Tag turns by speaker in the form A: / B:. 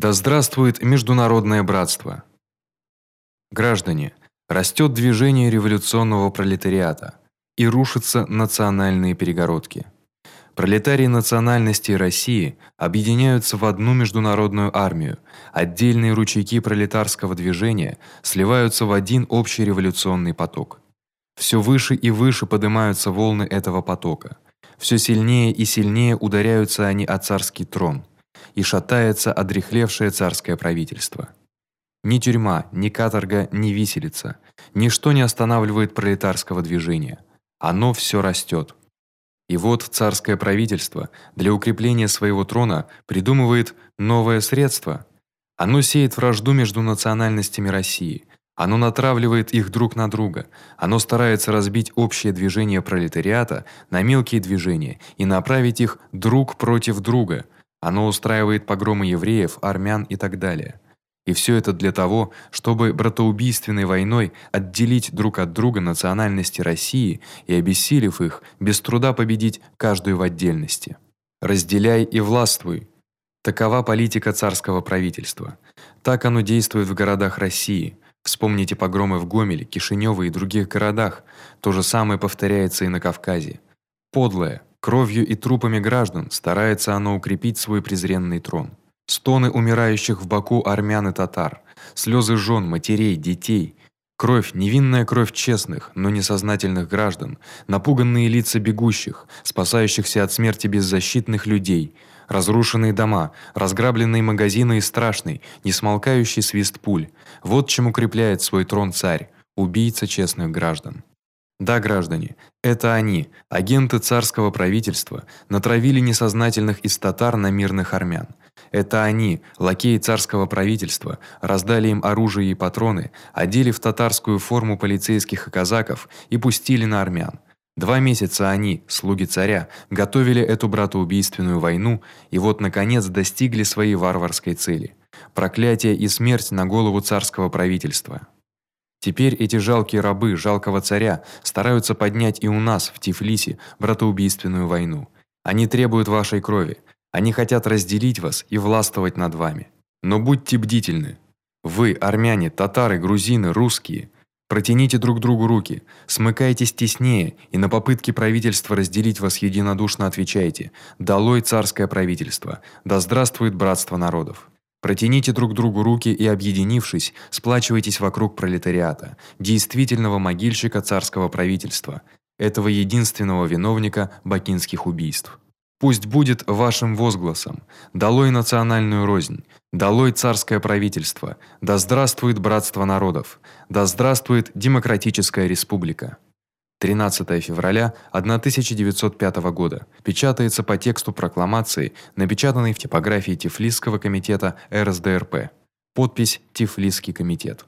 A: Да здравствует международное братство. Граждане, растет движение революционного пролетариата и рушатся национальные перегородки. Пролетарии национальностей России объединяются в одну международную армию. Отдельные ручейки пролетарского движения сливаются в один общий революционный поток. Всё выше и выше поднимаются волны этого потока. Всё сильнее и сильнее ударяются они о царский трон и шатается одряхлевшее царское правительство. Ни тюрьма, ни каторга, ни виселица, ничто не останавливает пролетарского движения. Оно всё растёт. И вот царское правительство для укрепления своего трона придумывает новое средство. Оно сеет вражду между национальностями России. Оно натравливает их друг на друга. Оно старается разбить общее движение пролетариата на мелкие движения и направить их друг против друга – оно устраивает погромы евреев, армян и так далее. И всё это для того, чтобы братоубийственной войной отделить друг от друга национальности России и обессилев их, без труда победить каждую в отдельности. Разделяй и властвуй. Такова политика царского правительства. Так оно действует в городах России. Вспомните погромы в Гомеле, Кишинёве и других городах. То же самое повторяется и на Кавказе. Подлое, Кровью и трупами граждан старается оно укрепить свой презренный трон. Стоны умирающих в Баку армян и татар, слёзы жен, матерей, детей, кровь, невинная кровь честных, но несознательных граждан, напуганные лица бегущих, спасающихся от смерти беззащитных людей, разрушенные дома, разграбленные магазины и страшный, несмолкающий свист пуль. Вот чем укрепляет свой трон царь, убийца честных граждан. Да, граждане, это они, агенты царского правительства, натравили несознательных из татар на мирных армян. Это они, лакеи царского правительства, раздали им оружие и патроны, одели в татарскую форму полицейских и казаков и пустили на армян. Два месяца они, слуги царя, готовили эту братоубийственную войну и вот наконец достигли своей варварской цели. Проклятие и смерть на голову царского правительства. Теперь эти жалкие рабы жалкого царя стараются поднять и у нас в Тифлисе братоубийственную войну. Они требуют вашей крови. Они хотят разделить вас и властвовать над вами. Но будьте бдительны. Вы, армяне, татары, грузины, русские, протяните друг другу руки, смыкайтесь теснее и на попытки правительства разделить вас единодушно отвечайте: долой царское правительство, да здравствует братство народов. Протяните друг другу руки и объединившись, сплачивайтесь вокруг пролетариата, действительного могильщика царского правительства, этого единственного виновника бакинских убийств. Пусть будет вашим возгласом: долой национальную рознь, долой царское правительство, да здравствует братство народов, да здравствует демократическая республика. 13 февраля 1905 года. Печатается по тексту прокламации, напечатанной в типографии Тифлисского комитета РСДРП. Подпись Тифлисский комитет.